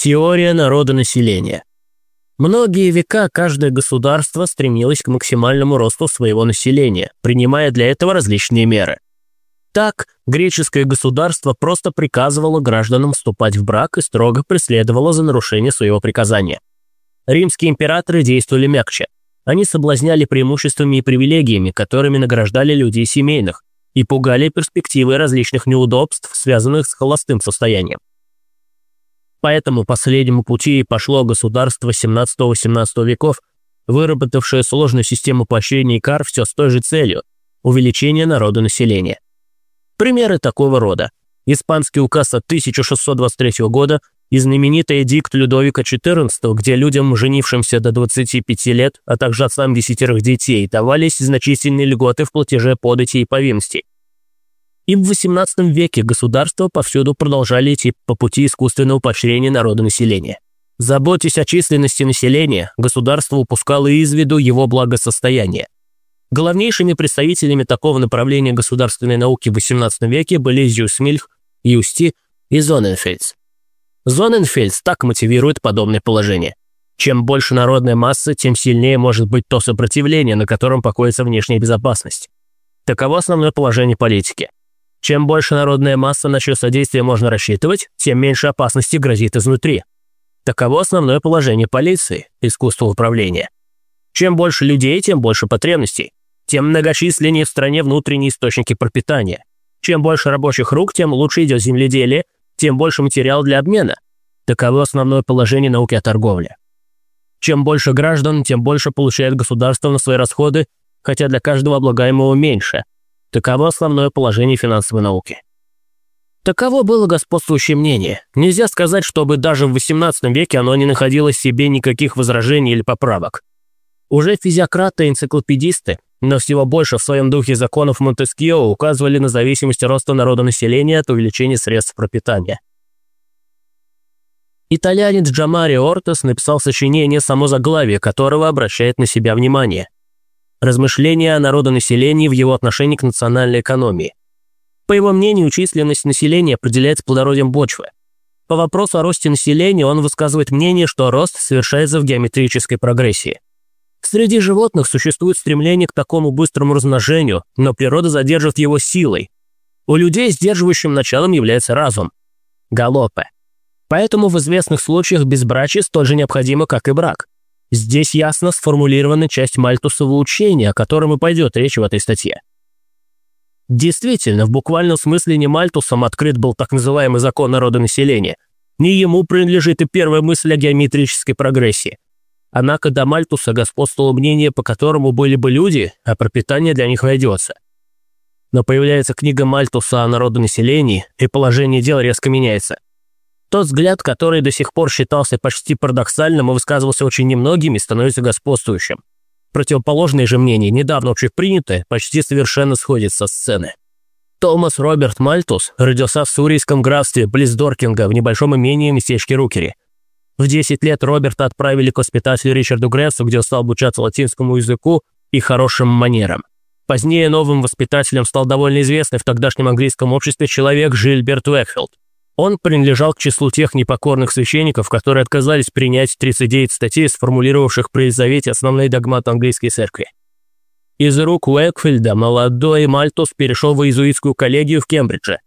Теория народонаселения. Многие века каждое государство стремилось к максимальному росту своего населения, принимая для этого различные меры. Так, греческое государство просто приказывало гражданам вступать в брак и строго преследовало за нарушение своего приказания. Римские императоры действовали мягче. Они соблазняли преимуществами и привилегиями, которыми награждали людей семейных, и пугали перспективы различных неудобств, связанных с холостым состоянием. По этому последнему пути пошло государство 17-18 веков, выработавшее сложную систему поощрений и кар все с той же целью – увеличение народонаселения. Примеры такого рода. Испанский указ от 1623 года и знаменитый эдикт Людовика XIV, где людям, женившимся до 25 лет, а также отцам десятерых детей, давались значительные льготы в платеже подати и повинностей. И в XVIII веке государства повсюду продолжали идти по пути искусственного поощрения народонаселения. Заботясь о численности населения, государство упускало из виду его благосостояние. Главнейшими представителями такого направления государственной науки в XVIII веке были Зюсмильх, Юсти и Зоненфельдс. Зоненфельдс так мотивирует подобное положение. Чем больше народная масса, тем сильнее может быть то сопротивление, на котором покоится внешняя безопасность. Таково основное положение политики. Чем больше народная масса, на чье содействие можно рассчитывать, тем меньше опасности грозит изнутри. Таково основное положение полиции, искусство управления. Чем больше людей, тем больше потребностей. Тем многочисленнее в стране внутренние источники пропитания. Чем больше рабочих рук, тем лучше идет земледелие, тем больше материал для обмена. Таково основное положение науки о торговле. Чем больше граждан, тем больше получает государство на свои расходы, хотя для каждого облагаемого меньше – Таково основное положение финансовой науки. Таково было господствующее мнение. Нельзя сказать, чтобы даже в XVIII веке оно не находило себе никаких возражений или поправок. Уже физиократы и энциклопедисты, но всего больше в своем духе законов Монтескио указывали на зависимость роста народонаселения от увеличения средств пропитания. Итальянец Джамари Ортес написал сочинение, само заглавие которого обращает на себя внимание – размышления о народонаселении в его отношении к национальной экономии. По его мнению, численность населения определяется плодородием почвы. По вопросу о росте населения он высказывает мнение, что рост совершается в геометрической прогрессии. Среди животных существует стремление к такому быстрому размножению, но природа задерживает его силой. У людей сдерживающим началом является разум – галопе. Поэтому в известных случаях безбрачие столь же необходимо, как и брак – Здесь ясно сформулирована часть Мальтусового учения, о котором и пойдет речь в этой статье. Действительно, в буквальном смысле не Мальтусом открыт был так называемый закон народонаселения. Не ему принадлежит и первая мысль о геометрической прогрессии. Однако до Мальтуса господствовало мнение, по которому были бы люди, а пропитание для них найдется. Но появляется книга Мальтуса о народонаселении, и положение дел резко меняется. Тот взгляд, который до сих пор считался почти парадоксальным и высказывался очень немногими, становится господствующим. Противоположное же мнение, недавно общепринятое, почти совершенно сходит со сцены. Томас Роберт Мальтус родился в Сурийском графстве близ Доркинга в небольшом имении местечке Рукери. В 10 лет Роберта отправили к воспитателю Ричарду Грессу, где он стал обучаться латинскому языку и хорошим манерам. Позднее новым воспитателем стал довольно известный в тогдашнем английском обществе человек Жильберт Уэкфилд. Он принадлежал к числу тех непокорных священников, которые отказались принять 39 статей, сформулировавших при Елизавете основные догматы английской церкви. Из рук Уэкфилда молодой Мальтус перешел в иезуитскую коллегию в Кембридже.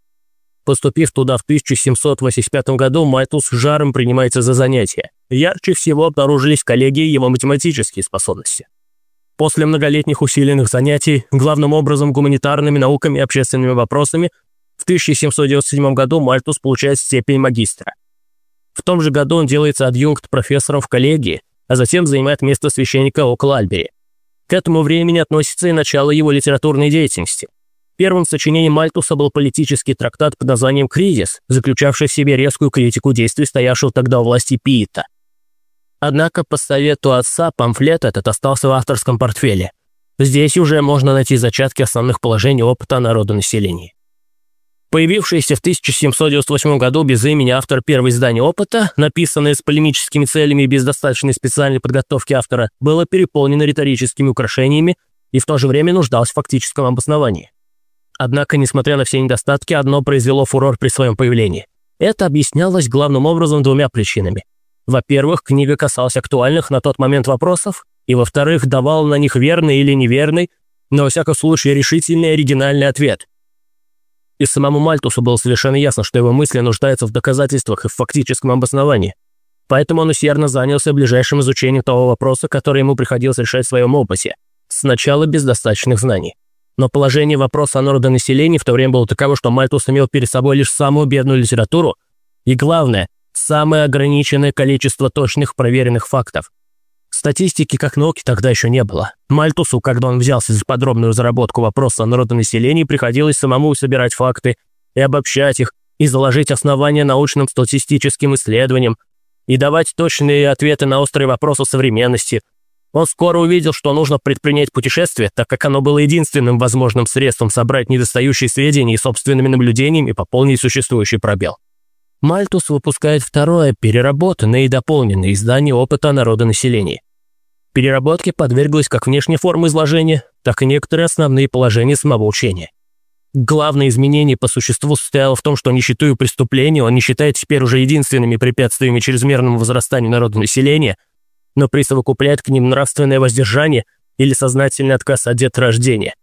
Поступив туда в 1785 году, Мальтус жаром принимается за занятия. Ярче всего обнаружились коллегии его математические способности. После многолетних усиленных занятий, главным образом гуманитарными науками и общественными вопросами, в 1797 году Мальтус получает степень магистра. В том же году он делается адъюнкт профессором в коллегии, а затем занимает место священника около Альбери. К этому времени относится и начало его литературной деятельности. Первым сочинением Мальтуса был политический трактат под названием «Кризис», заключавший в себе резкую критику действий стоявшего тогда у власти Пиита. Однако по совету отца памфлет этот остался в авторском портфеле. Здесь уже можно найти зачатки основных положений опыта народонаселения. Появившееся в 1798 году без имени автор первого издания «Опыта», написанное с полемическими целями и без достаточной специальной подготовки автора, было переполнено риторическими украшениями и в то же время нуждалось в фактическом обосновании. Однако, несмотря на все недостатки, одно произвело фурор при своем появлении. Это объяснялось главным образом двумя причинами. Во-первых, книга касалась актуальных на тот момент вопросов, и во-вторых, давала на них верный или неверный, но во всяком случае решительный и оригинальный ответ. И самому Мальтусу было совершенно ясно, что его мысли нуждаются в доказательствах и в фактическом обосновании. Поэтому он усердно занялся ближайшим изучением того вопроса, который ему приходилось решать в своем опыте, сначала без достаточных знаний. Но положение вопроса о народонаселении в то время было таково, что Мальтус имел перед собой лишь самую бедную литературу и, главное, самое ограниченное количество точных проверенных фактов. Статистики как науки тогда еще не было. Мальтусу, когда он взялся за подробную разработку вопроса о народонаселении, приходилось самому собирать факты и обобщать их, и заложить основания научным статистическим исследованиям, и давать точные ответы на острые вопросы современности. Он скоро увидел, что нужно предпринять путешествие, так как оно было единственным возможным средством собрать недостающие сведения и собственными наблюдениями пополнить существующий пробел. Мальтус выпускает второе, переработанное и дополненное издание опыта народонаселения. Переработке подверглась как внешняя форма изложения, так и некоторые основные положения самого учения. Главное изменение по существу состояло в том, что нищету и преступления он не считает теперь уже единственными препятствиями чрезмерному возрастанию народонаселения, но присовокупляет к ним нравственное воздержание или сознательный отказ от деторождения.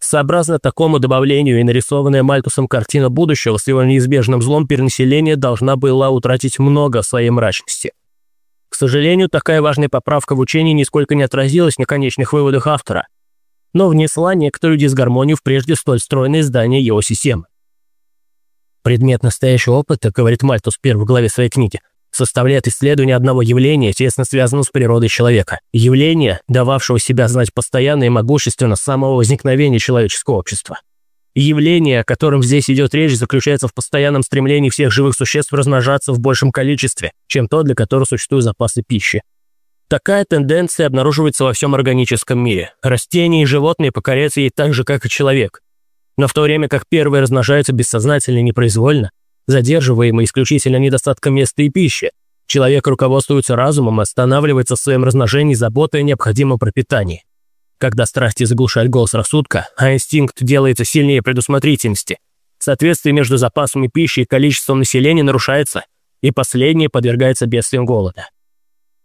Сообразно такому добавлению и нарисованная Мальтусом картина будущего с его неизбежным злом перенаселения должна была утратить много своей мрачности. К сожалению, такая важная поправка в учении нисколько не отразилась на конечных выводах автора, но внесла некоторую дисгармонию в прежде столь стройное здание его системы. Предмет настоящего опыта, говорит Мальтус в первой главе своей книги, составляет исследование одного явления, тесно связанного с природой человека. Явления, дававшего себя знать постоянно и могущественно с самого возникновения человеческого общества. Явление, о котором здесь идет речь, заключается в постоянном стремлении всех живых существ размножаться в большем количестве, чем то, для которого существуют запасы пищи. Такая тенденция обнаруживается во всем органическом мире. Растения и животные покоряются ей так же, как и человек. Но в то время как первые размножаются бессознательно и непроизвольно, задерживаемые исключительно недостатком места и пищи, человек руководствуется разумом и останавливается в своем размножении заботой о необходимом пропитании. Когда страсти заглушают голос рассудка, а инстинкт делается сильнее предусмотрительности, соответствие между запасами пищи и количеством населения нарушается, и последнее подвергается бедствиям голода.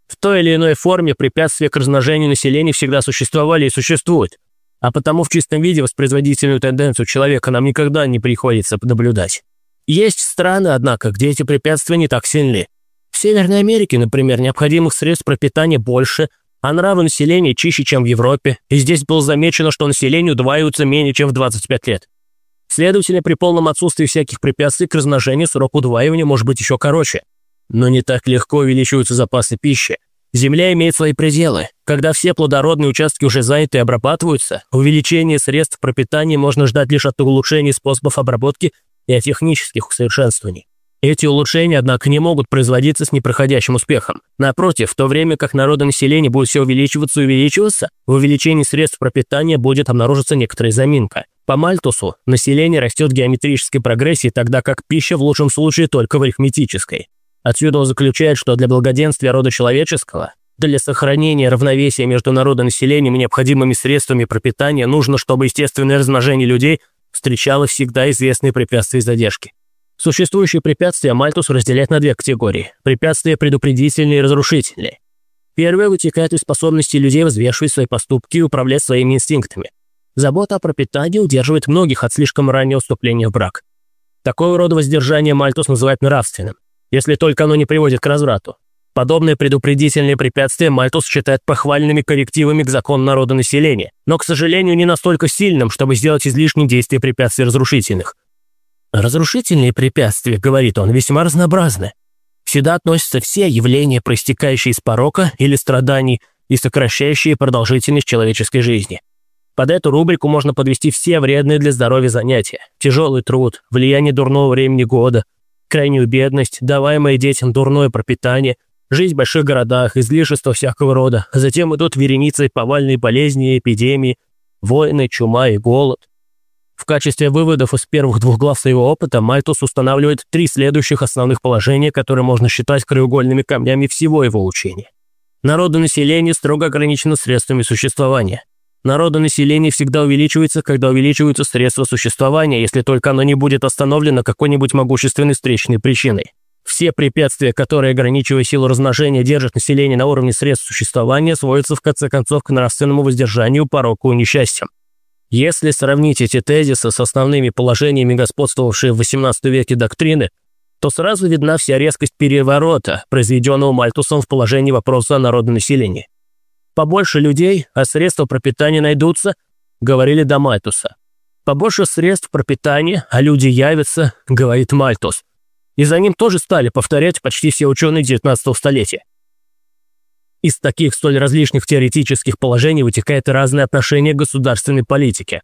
В той или иной форме препятствия к размножению населения всегда существовали и существуют, а потому в чистом виде воспроизводительную тенденцию человека нам никогда не приходится наблюдать. Есть страны, однако, где эти препятствия не так сильны. В Северной Америке, например, необходимых средств пропитания больше – а нравы населения чище, чем в Европе, и здесь было замечено, что население удваивается менее, чем в 25 лет. Следовательно, при полном отсутствии всяких препятствий к размножению срок удваивания может быть еще короче. Но не так легко увеличиваются запасы пищи. Земля имеет свои пределы. Когда все плодородные участки уже заняты и обрабатываются, увеличение средств пропитания можно ждать лишь от улучшения способов обработки и от технических усовершенствований. Эти улучшения, однако, не могут производиться с непроходящим успехом. Напротив, в то время как народонаселение будет все увеличиваться и увеличиваться, в увеличении средств пропитания будет обнаружиться некоторая заминка. По Мальтусу население растет в геометрической прогрессии, тогда как пища в лучшем случае только в арифметической. Отсюда он заключает, что для благоденствия рода человеческого, для сохранения равновесия между народонаселением и необходимыми средствами пропитания нужно, чтобы естественное размножение людей встречало всегда известные препятствия и задержки. Существующие препятствия Мальтус разделяет на две категории – препятствия предупредительные и разрушительные. Первое вытекает из способности людей взвешивать свои поступки и управлять своими инстинктами. Забота о пропитании удерживает многих от слишком раннего вступления в брак. Такого рода воздержание Мальтус называет нравственным, если только оно не приводит к разврату. Подобные предупредительные препятствия Мальтус считает похвальными коррективами к закону народа населения, но, к сожалению, не настолько сильным, чтобы сделать излишние действия препятствий разрушительных – Разрушительные препятствия, говорит он, весьма разнообразны. Сюда относятся все явления, проистекающие из порока или страданий и сокращающие продолжительность человеческой жизни. Под эту рубрику можно подвести все вредные для здоровья занятия. Тяжелый труд, влияние дурного времени года, крайнюю бедность, даваемое детям дурное пропитание, жизнь в больших городах, излишества всякого рода. Затем идут вереницы повальные болезни, эпидемии, войны, чума и голод. В качестве выводов из первых двух глав своего опыта Мальтус устанавливает три следующих основных положения, которые можно считать краеугольными камнями всего его учения. Народонаселение строго ограничено средствами существования. Народонаселение всегда увеличивается, когда увеличиваются средства существования, если только оно не будет остановлено какой-нибудь могущественной встречной причиной. Все препятствия, которые, ограничивая силу размножения, держат население на уровне средств существования, сводятся в конце концов к нравственному воздержанию, пороку и несчастьям. Если сравнить эти тезисы с основными положениями господствовавшей в XVIII веке доктрины, то сразу видна вся резкость переворота, произведенного Мальтусом в положении вопроса о народонаселении. «Побольше людей, а средства пропитания найдутся», — говорили до Мальтуса. «Побольше средств пропитания, а люди явятся», — говорит Мальтус. И за ним тоже стали повторять почти все ученые XIX столетия. Из таких столь различных теоретических положений вытекает разное отношение к государственной политике.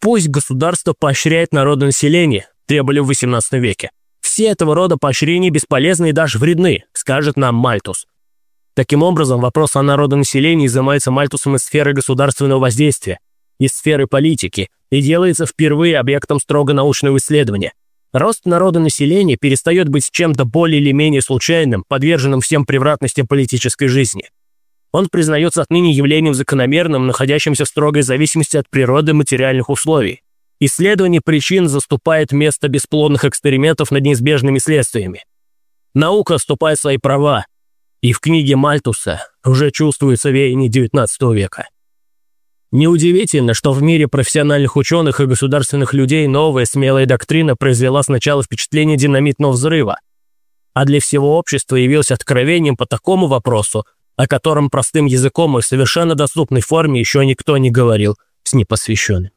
Пусть государство поощряет народонаселение, требовали в XVIII веке. Все этого рода поощрения бесполезны и даже вредны, скажет нам Мальтус. Таким образом, вопрос о народонаселении изымается Мальтусом из сферы государственного воздействия, из сферы политики, и делается впервые объектом строго научного исследования. Рост народонаселения перестает быть чем-то более или менее случайным, подверженным всем превратностям политической жизни. Он признается отныне явлением закономерным, находящимся в строгой зависимости от природы материальных условий. Исследование причин заступает место бесплодных экспериментов над неизбежными следствиями. Наука вступает в свои права, и в книге Мальтуса уже чувствуется веяние XIX века. Неудивительно, что в мире профессиональных ученых и государственных людей новая смелая доктрина произвела сначала впечатление динамитного взрыва, а для всего общества явилась откровением по такому вопросу, о котором простым языком и в совершенно доступной форме еще никто не говорил с непосвященным.